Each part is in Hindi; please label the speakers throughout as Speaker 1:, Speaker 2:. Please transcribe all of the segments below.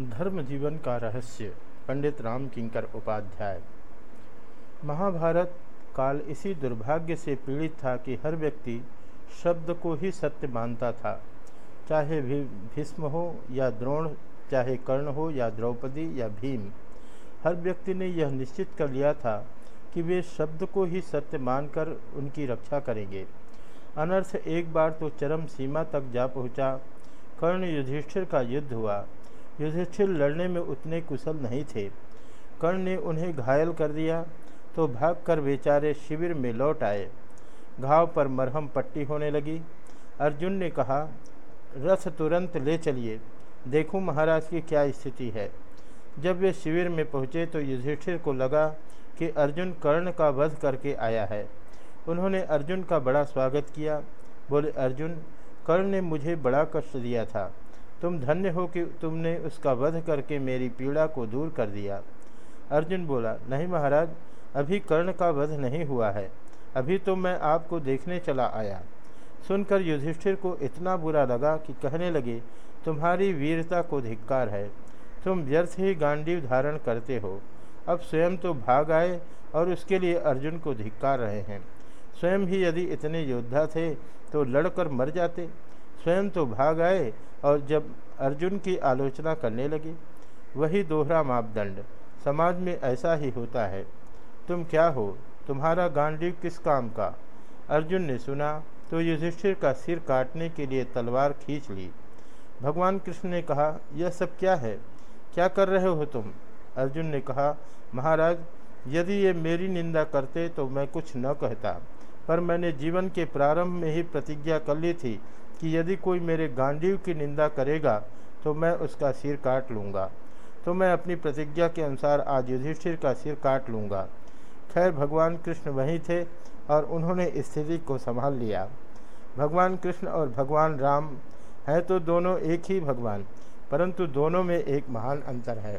Speaker 1: धर्म जीवन का रहस्य, पंडित राम किंकर उपाध्याय। महाभारत काल इसी दुर्भाग्य से पीड़ित था कि हर व्यक्ति शब्द को ही सत्य मानता था। चाहे भी भीष्म हो या द्रोण, चाहे कर्ण हो या द्रौपदी या भीम, हर व्यक्ति ने यह निश्चित कर लिया था कि वे शब्द को ही सत्य मानकर उनकी रक्षा करेंगे। अनर्थ एक बार तो चरम सीमा तक जा पहुँचा। कर्ण युधिष्ठिर का युद्ध हुआ। युधिष्ठिर लड़ने में उतने कुशल नहीं थे। कर्ण ने उन्हें घायल कर दिया तो भागकर बेचारे शिविर में लौट आए। घाव पर मरहम पट्टी होने लगी। अर्जुन ने कहा, रथ तुरंत ले चलिए। देखूँ महाराज की क्या स्थिति है। जब वे शिविर में पहुँचे तो युधिष्ठिर को लगा कि अर्जुन कर्ण का वध करके आया है। उन्होंने अर्जुन का बड़ा स्वागत किया। बोले, अर्जुन, कर्ण ने मुझे बड़ा कष्ट दिया था। तुम धन्य हो कि तुमने उसका वध करके मेरी पीड़ा को दूर कर दिया। अर्जुन बोला, नहीं महाराज, अभी कर्ण का वध नहीं हुआ है। अभी तो मैं आपको देखने चला आया। सुनकर युधिष्ठिर को इतना बुरा लगा कि कहने लगे, तुम्हारी वीरता को धिक्कार है। तुम व्यर्थ ही गांडीव धारण करते हो। अब स्वयं तो भाग आए और उसके लिए अर्जुन को धिक्कार रहे हैं। स्वयं ही यदि इतने योद्धा थे तो लड़कर मर जाते। स्वयं तो भाग आए और जब अर्जुन की आलोचना करने लगे, वही दोहरा मापदंड, समाज में ऐसा ही होता है। तुम क्या हो? तुम्हारा गांडीव किस काम का? अर्जुन ने सुना तो युधिष्ठिर का सिर काटने के लिए तलवार खींच ली। भगवान कृष्ण ने कहा, यह सब क्या है? क्या कर रहे हो तुम? अर्जुन ने कहा, महाराज, यदि ये मेरी निंदा करते तो मैं कुछ न कहता, पर मैंने जीवन के प्रारंभ में ही प्रतिज्ञा कर ली थी कि यदि कोई मेरे गांडीव की निंदा करेगा तो मैं उसका सिर काट लूँगा। तो मैं अपनी प्रतिज्ञा के अनुसार आज युधिष्ठिर का सिर काट लूँगा। खैर, भगवान कृष्ण वहीं थे और उन्होंने स्थिति को संभाल लिया। भगवान कृष्ण और भगवान राम हैं तो दोनों एक ही भगवान, परंतु दोनों में एक महान अंतर है।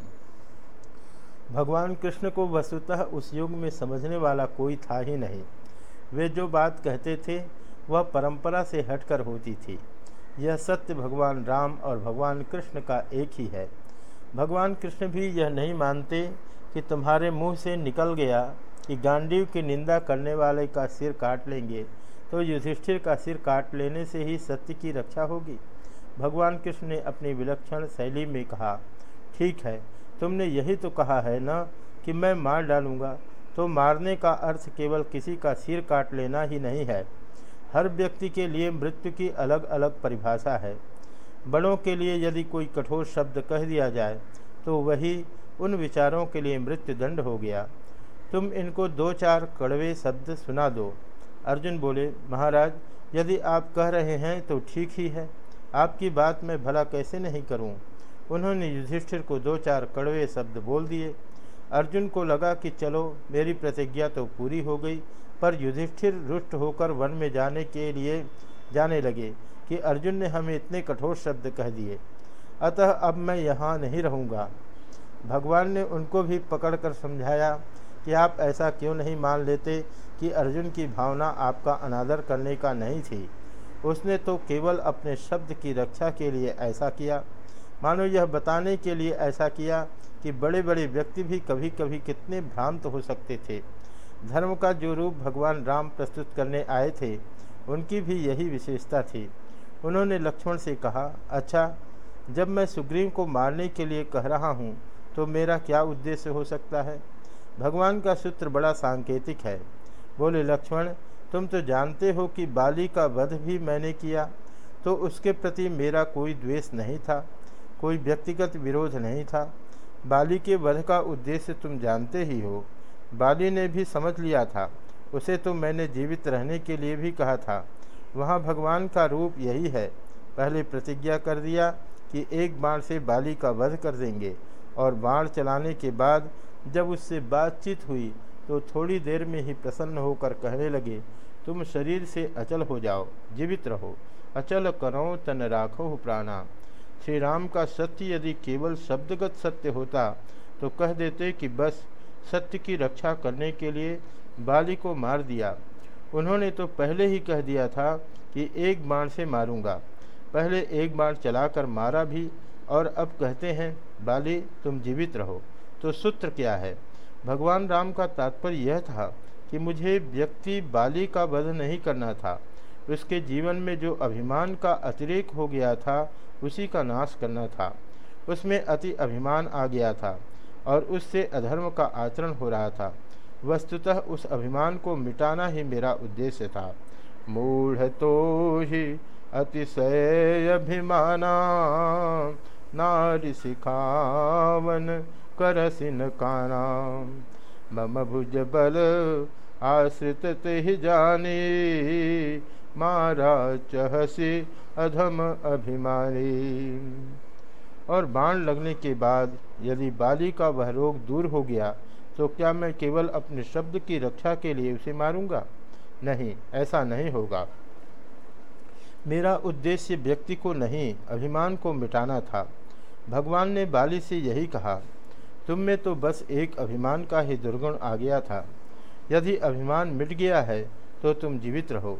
Speaker 1: भगवान कृष्ण को वस्तुतः उस युग में समझने वाला कोई था ही नहीं। वे जो बात कहते थे वह परंपरा से हटकर होती थी। यह सत्य भगवान राम और भगवान कृष्ण का एक ही है। भगवान कृष्ण भी यह नहीं मानते कि तुम्हारे मुँह से निकल गया कि गांडीव की निंदा करने वाले का सिर काट लेंगे तो युधिष्ठिर का सिर काट लेने से ही सत्य की रक्षा होगी। भगवान कृष्ण ने अपनी विलक्षण शैली में कहा, ठीक है, तुमने यही तो कहा है ना कि मैं मार डालूँगा तो मारने का अर्थ केवल किसी का सिर काट लेना ही नहीं है। हर व्यक्ति के लिए मृत्यु की अलग अलग परिभाषा है। बड़ों के लिए यदि कोई कठोर शब्द कह दिया जाए तो वही उन विचारों के लिए मृत्यु दंड हो गया। तुम इनको दो चार कड़वे शब्द सुना दो। अर्जुन बोले, महाराज, यदि आप कह रहे हैं तो ठीक ही है। आपकी बात मैं भला कैसे नहीं करूँ? उन्होंने युधिष्ठिर को दो चार कड़वे शब्द बोल दिए। अर्जुन को लगा कि चलो, मेरी प्रतिज्ञा तो पूरी हो गई। पर युधिष्ठिर रुष्ट होकर वन में जाने के लिए जाने लगे कि अर्जुन ने हमें इतने कठोर शब्द कह दिए। अतः अब मैं यहाँ नहीं रहूँगा। भगवान ने उनको भी पकड़कर समझाया कि आप ऐसा क्यों नहीं मान लेते कि अर्जुन की भावना आपका अनादर करने का नहीं थी। उसने तो केवल अपने शब्द की रक्षा के लिए ऐसा किया। मानो यह बताने के लिए ऐसा किया कि बड़े बड़े व्यक्ति भी कभी कभी कितने भ्रांत हो सकते थे। धर्म का जो रूप भगवान राम प्रस्तुत करने आए थे, उनकी भी यही विशेषता थी। उन्होंने लक्ष्मण से कहा अच्छा जब मैं सुग्रीव को मारने के लिए कह रहा हूँ तो मेरा क्या उद्देश्य हो सकता है? भगवान का सूत्र बड़ा सांकेतिक है। बोले, लक्ष्मण, तुम तो जानते हो कि बाली का वध भी मैंने किया तो उसके प्रति मेरा कोई द्वेष नहीं था, कोई व्यक्तिगत विरोध नहीं था। बाली के वध का उद्देश्य तुम जानते ही हो। बाली ने भी समझ लिया था। उसे तो मैंने जीवित रहने के लिए भी कहा था। वहाँ भगवान का रूप यही है। पहले प्रतिज्ञा कर दिया कि एक बाण से बाली का वध कर देंगे और बाण चलाने के बाद जब उससे बातचीत हुई तो थोड़ी देर में ही प्रसन्न होकर कहने लगे, तुम शरीर से अचल हो जाओ, जीवित रहो। अचल करो तन राखो प्राणा। श्री राम का सत्य यदि केवल शब्दगत सत्य होता तो कह देते कि बस सत्य की रक्षा करने के लिए बाली को मार दिया। उन्होंने तो पहले ही कह दिया था कि एक बाण से मारूँगा। पहले एक बाण चलाकर मारा भी और अब कहते हैं, बाली, तुम जीवित रहो। तो सूत्र क्या है? भगवान राम का तात्पर्य यह था कि मुझे व्यक्ति बाली का वध नहीं करना था। उसके जीवन में जो अभिमान का अतिरेक हो गया था, उसी का नाश करना था। उसमें अति अभिमान आ गया था। और उससे अधर्म का आचरण हो रहा था। वस्तुतः उस अभिमान को मिटाना ही मेरा उद्देश्य था। मूढ़ तो ही अतिशय अभिमाना, नारी सिखावन करसिन काना। मम भुज बल आश्रित ही जानी, मारा चहसी अधम अभिमानी। और बाण लगने के बाद यदि बाली का वह रोग दूर हो गया तो क्या मैं केवल अपने शब्द की रक्षा के लिए उसे मारूँगा? नहीं, ऐसा नहीं होगा। मेरा उद्देश्य व्यक्ति को नहीं, अभिमान को मिटाना था। भगवान ने बाली से यही कहा, तुम में तो बस एक अभिमान का ही दुर्गुण आ गया था। यदि अभिमान मिट गया है तो तुम जीवित रहो।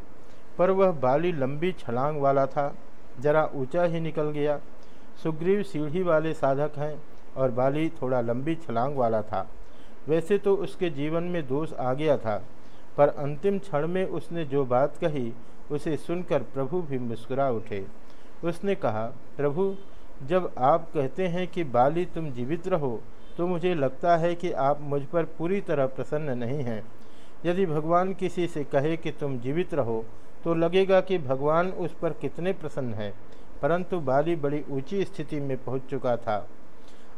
Speaker 1: पर वह बाली लंबी छलांग वाला था, जरा ऊँचा ही निकल गया। सुग्रीव सीढ़ी वाले साधक हैं और बाली थोड़ा लंबी छलांग वाला था। वैसे तो उसके जीवन में दोष आ गया था, पर अंतिम क्षण में उसने जो बात कही, उसे सुनकर प्रभु भी मुस्कुरा उठे। उसने कहा, प्रभु, जब आप कहते हैं कि बाली तुम जीवित रहो तो मुझे लगता है कि आप मुझ पर पूरी तरह प्रसन्न नहीं हैं। यदि भगवान किसी से कहे कि तुम जीवित रहो तो लगेगा कि भगवान उस पर कितने प्रसन्न हैं। परंतु बाली बड़ी ऊँची स्थिति में पहुँच चुका था।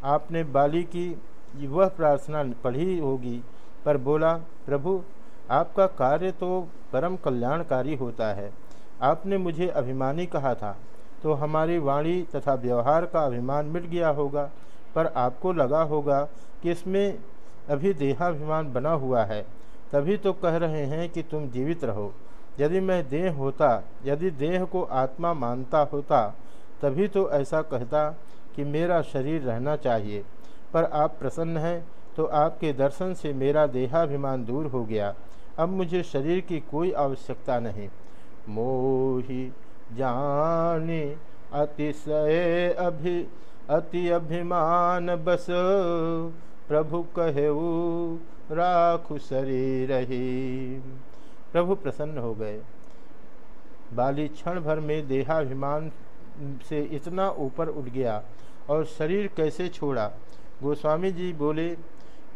Speaker 1: आपने बाली की वह प्रार्थना पढ़ी होगी, पर बोला, प्रभु, आपका कार्य तो परम कल्याणकारी होता है। आपने मुझे अभिमानी कहा था तो हमारी वाणी तथा व्यवहार का अभिमान मिट गया होगा, पर आपको लगा होगा कि इसमें अभी देहाभिमान बना हुआ है। तभी तो कह रहे हैं कि तुम जीवित रहो। यदि मैं देह होता, यदि देह को आत्मा मानता होता, तभी तो ऐसा कहता कि मेरा शरीर रहना चाहिए। पर आप प्रसन्न हैं तो आपके दर्शन से मेरा देहाभिमान दूर हो गया। अब मुझे शरीर की कोई आवश्यकता नहीं। मोही जाने, अतिशय अभि अति अभिमान बस। प्रभु कहे राखु शरीर ही। प्रभु प्रसन्न हो गए। बाली क्षण भर में देहाभिमान से इतना ऊपर उठ गया और शरीर कैसे छोड़ा? गोस्वामी जी बोले,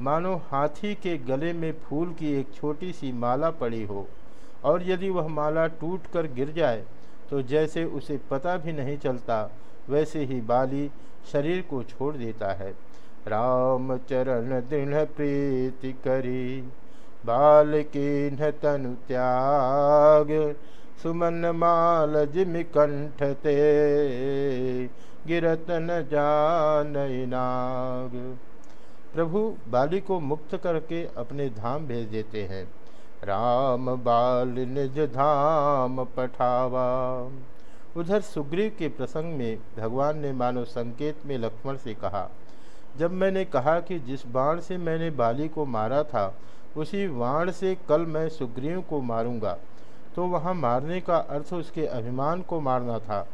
Speaker 1: मानो हाथी के गले में फूल की एक छोटी सी माला पड़ी हो और यदि वह माला टूट कर गिर जाए तो जैसे उसे पता भी नहीं चलता, वैसे ही बाली शरीर को छोड़ देता है। राम चरण दृढ़ प्रीति करी। बाल के तनु त्याग। सुमन माल जिम कंठ ते गिरत न जान नाग। प्रभु बाली को मुक्त करके अपने धाम भेज देते हैं। राम बाल निज धाम पठावा। उधर सुग्रीव के प्रसंग में भगवान ने मानव संकेत में लक्ष्मण से कहा, जब मैंने कहा कि जिस बाण से मैंने बाली को मारा था उसी वाण से कल मैं सुग्रीव को मारूँगा। तो वहाँ मारने का अर्थ उसके अभिमान को मारना था,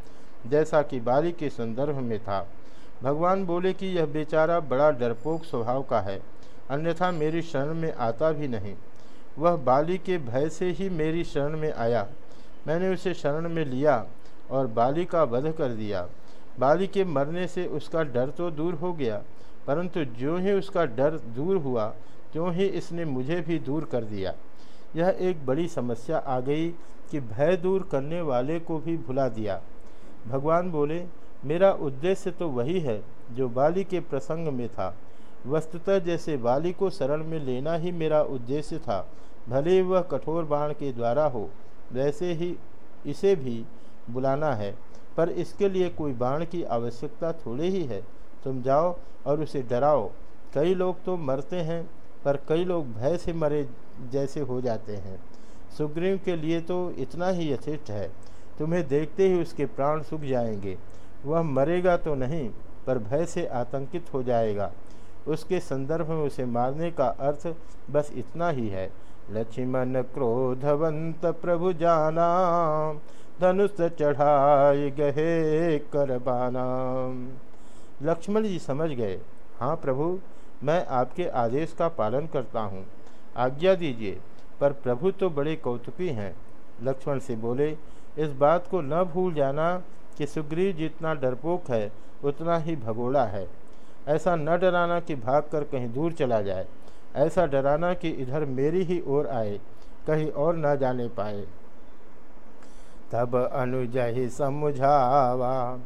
Speaker 1: जैसा कि बाली के संदर्भ में था। भगवान बोले कि यह बेचारा बड़ा डरपोक स्वभाव का है, अन्यथा मेरी शरण में आता भी नहीं। वह बाली के भय से ही मेरी शरण में आया। मैंने उसे शरण में लिया और बाली का वध कर दिया। बाली के मरने से उसका डर तो दूर हो गया, परंतु जो ही उसका डर दूर हुआ त्यों ही इसने मुझे भी दूर कर दिया। यह एक बड़ी समस्या आ गई कि भय दूर करने वाले को भी भुला दिया। भगवान बोले, मेरा उद्देश्य तो वही है जो बाली के प्रसंग में था। वस्तुतः जैसे बाली को शरण में लेना ही मेरा उद्देश्य था, भले वह कठोर बाण के द्वारा हो, वैसे ही इसे भी बुलाना है। पर इसके लिए कोई बाण की आवश्यकता थोड़ी ही है। तुम जाओ और उसे डराओ। कई लोग तो मरते हैं पर कई लोग भय से मरे जैसे हो जाते हैं। सुग्रीव के लिए तो इतना ही यथेष्ट है। तुम्हें देखते ही उसके प्राण सूख जाएँगे। वह मरेगा तो नहीं, पर भय से आतंकित हो जाएगा। उसके संदर्भ में उसे मारने का अर्थ बस इतना ही है। लक्ष्मण क्रोधवंत प्रभु जाना, धनुष चढ़ाए गहे करबाना लक्ष्मण जी समझ गए हाँ प्रभु मैं आपके आदेश का पालन करता हूँ। आज्ञा दीजिए। पर प्रभु तो बड़े कौतुकी हैं। लक्ष्मण से बोले, इस बात को न भूल जाना कि सुग्रीव जितना डरपोक है, उतना ही भगोड़ा है। ऐसा न डराना कि भाग कर कहीं दूर चला जाए। ऐसा डराना कि इधर मेरी ही ओर आए, कहीं और न जाने पाए। तब अनुज ही समुझावा,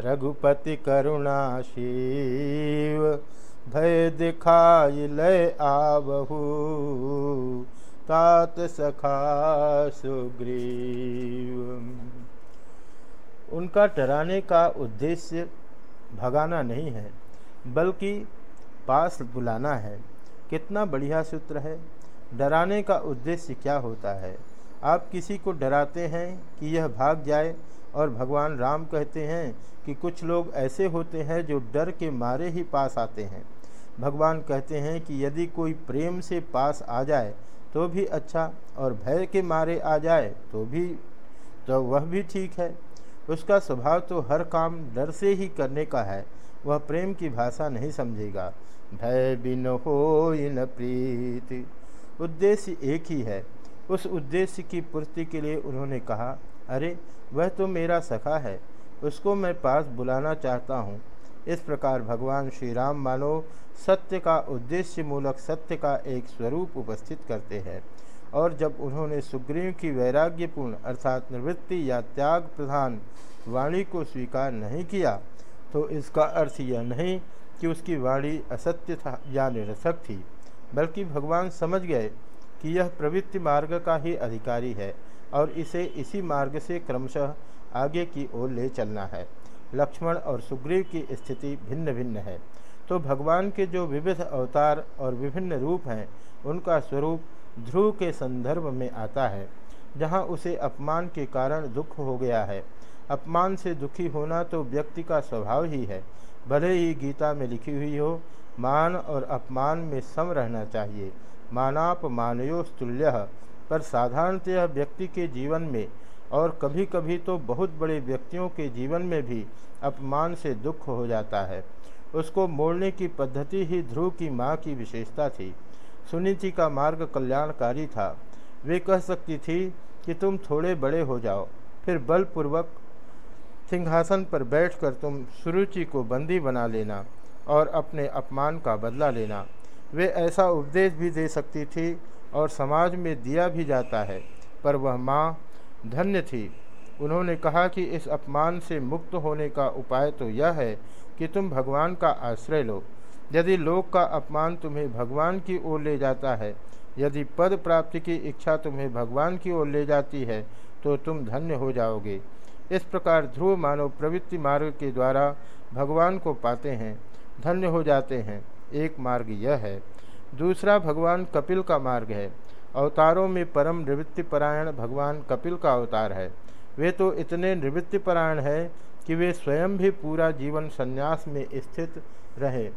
Speaker 1: रघुपति करुणा शिव भय दिखाई लय आवहू। तात सखा सुग्रीव। उनका डराने का उद्देश्य भगाना नहीं है, बल्कि पास बुलाना है। कितना बढ़िया सूत्र है। डराने का उद्देश्य क्या होता है? आप किसी को डराते हैं कि यह भाग जाए और भगवान राम कहते हैं कि कुछ लोग ऐसे होते हैं जो डर के मारे ही पास आते हैं। भगवान कहते हैं कि यदि कोई प्रेम से पास आ जाए तो भी अच्छा और भय के मारे आ जाए तो भी तो वह भी ठीक है। उसका स्वभाव तो हर काम डर से ही करने का है, वह प्रेम की भाषा नहीं समझेगा। भय बिन हो इन प्रीति। उद्देश्य एक ही है। उस उद्देश्य की पूर्ति के लिए उन्होंने कहा, अरे वह तो मेरा सखा है, उसको मैं पास बुलाना चाहता हूँ। इस प्रकार भगवान श्री राम मानो सत्य का उद्देश्य मूलक सत्य का एक स्वरूप उपस्थित करते हैं। और जब उन्होंने सुग्रीव की वैराग्यपूर्ण अर्थात निवृत्ति या त्याग प्रधान वाणी को स्वीकार नहीं किया तो इसका अर्थ यह नहीं कि उसकी वाणी असत्य था या निरसक थी, बल्कि भगवान समझ गए कि यह प्रवृत्ति मार्ग का ही अधिकारी है। और इसे इसी मार्ग से क्रमशः आगे की ओर ले चलना है। लक्ष्मण और सुग्रीव की स्थिति भिन्न भिन्न है। तो भगवान के जो विविध अवतार और विभिन्न रूप हैं, उनका स्वरूप ध्रुव के संदर्भ में आता है, जहाँ उसे अपमान के कारण दुख हो गया है। अपमान से दुखी होना तो व्यक्ति का स्वभाव ही है। भले ही गीता में लिखी हुई हो, मान और अपमान में सम रहना चाहिए। मानाप मानयोस्तुल्य पर साधारणतः व्यक्ति के जीवन में और कभी कभी तो बहुत बड़े व्यक्तियों के जीवन में भी अपमान से दुख हो जाता है। उसको मोड़ने की पद्धति ही ध्रुव की माँ की विशेषता थी। सुनीति का मार्ग कल्याणकारी था। वे कह सकती थी कि तुम थोड़े बड़े हो जाओ, फिर बलपूर्वक सिंहासन पर बैठकर तुम सुरुचि को बंदी बना लेना और अपने अपमान का बदला लेना। वे ऐसा उपदेश भी दे सकती थी और समाज में दिया भी जाता है, पर वह माँ धन्य थी। उन्होंने कहा कि इस अपमान से मुक्त होने का उपाय तो यह है कि तुम भगवान का आश्रय लो। यदि लोक का अपमान तुम्हें भगवान की ओर ले जाता है, यदि पद प्राप्ति की इच्छा तुम्हें भगवान की ओर ले जाती है तो तुम धन्य हो जाओगे। इस प्रकार ध्रुव मानव प्रवृत्ति मार्ग के द्वारा भगवान को पाते हैं, धन्य हो जाते हैं। एक मार्ग यह है दूसरा भगवान कपिल का मार्ग है। अवतारों में परम निवृत्तिपरायण भगवान कपिल का अवतार है। वे तो इतने निवृत्तिपरायण है कि वे स्वयं भी पूरा जीवन संन्यास में स्थित रहे।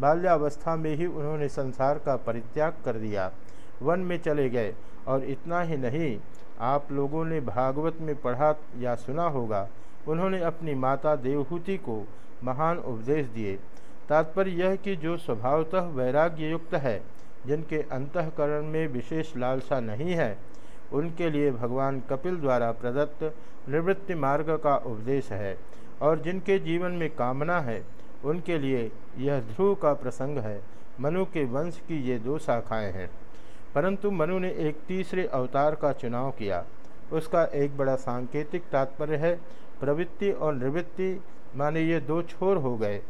Speaker 1: बाल्यावस्था में ही उन्होंने संसार का परित्याग कर दिया। वन में चले गए। और इतना ही नहीं, आप लोगों ने भागवत में पढ़ा या सुना होगा, उन्होंने अपनी माता देवहूति को महान उपदेश दिए। तात्पर्य यह कि जो स्वभावतः वैराग्य युक्त है, जिनके अंतकरण में विशेष लालसा नहीं है, उनके लिए भगवान कपिल द्वारा प्रदत्त निवृत्ति मार्ग का उपदेश है और जिनके जीवन में कामना है, उनके लिए यह ध्रुव का प्रसंग है। मनु के वंश की ये दो शाखाएँ हैं। परंतु मनु ने एक तीसरे अवतार का चुनाव किया। उसका एक बड़ा सांकेतिक तात्पर्य है, प्रवृत्ति और निवृत्ति माने ये दो छोर हो गए।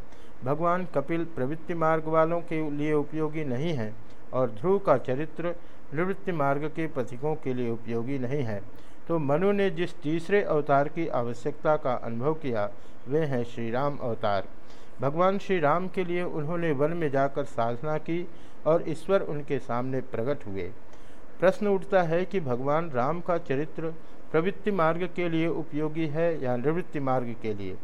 Speaker 1: भगवान कपिल प्रवृत्ति मार्ग वालों के लिए उपयोगी नहीं है और ध्रुव का चरित्र निवृत्ति मार्ग के पथिकों के लिए उपयोगी नहीं है। तो मनु ने जिस तीसरे अवतार की आवश्यकता का अनुभव किया, वे हैं श्री राम अवतार। भगवान श्री राम के लिए उन्होंने वन में जाकर साधना की और ईश्वर उनके सामने प्रकट हुए। प्रश्न उठता है कि भगवान राम का चरित्र प्रवृत्ति मार्ग के लिए उपयोगी है या निवृत्ति मार्ग के लिए?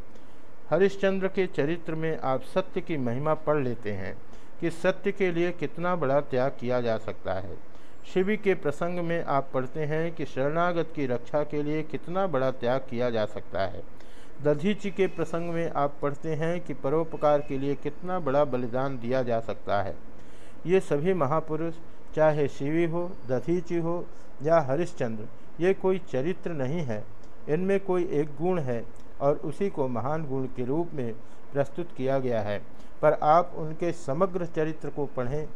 Speaker 1: हरिश्चंद्र के चरित्र में आप सत्य की महिमा पढ़ लेते हैं कि सत्य के लिए कितना बड़ा त्याग किया जा सकता है। शिवी के प्रसंग में आप पढ़ते हैं कि शरणागत की रक्षा के लिए कितना बड़ा त्याग किया जा सकता है। दधीची के प्रसंग में आप पढ़ते हैं कि परोपकार के लिए कितना बड़ा बलिदान दिया जा सकता है। ये सभी महापुरुष, चाहे शिवी हो, दधीची हो या हरिश्चंद्र, ये कोई चरित्र नहीं है। इनमें कोई एक गुण है और उसी को महान गुण के रूप में प्रस्तुत किया गया है। पर आप उनके समग्र चरित्र को पढ़ें,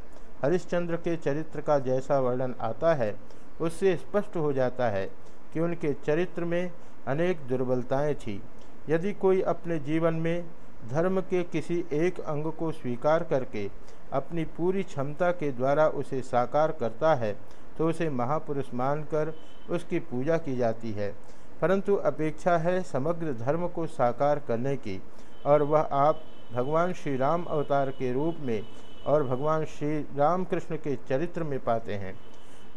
Speaker 1: हरिश्चंद्र के चरित्र का जैसा वर्णन आता है, उससे स्पष्ट हो जाता है कि उनके चरित्र में अनेक दुर्बलताएँ थीं। यदि कोई अपने जीवन में धर्म के किसी एक अंग को स्वीकार करके अपनी पूरी क्षमता के द्वारा उसे साकार करता है तो उसे महापुरुष मानकर उसकी पूजा की जाती है। परंतु अपेक्षा है समग्र धर्म को साकार करने की, और वह आप भगवान श्री राम अवतार के रूप में और भगवान श्री रामकृष्ण के चरित्र में पाते हैं।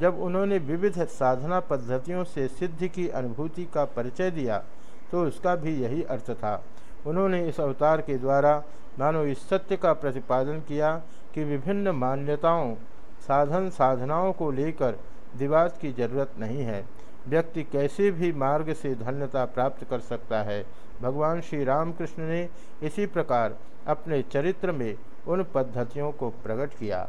Speaker 1: जब उन्होंने विविध साधना पद्धतियों से सिद्धि की अनुभूति का परिचय दिया तो उसका भी यही अर्थ था। उन्होंने इस अवतार के द्वारा मानो इस सत्य का प्रतिपादन किया कि विभिन्न मान्यताओं, साधन साधनाओं को लेकर विवाद की ज़रूरत नहीं है। व्यक्ति कैसे भी मार्ग से धन्यता प्राप्त कर सकता है। भगवान श्री रामकृष्ण ने इसी प्रकार अपने चरित्र में उन पद्धतियों को प्रकट किया।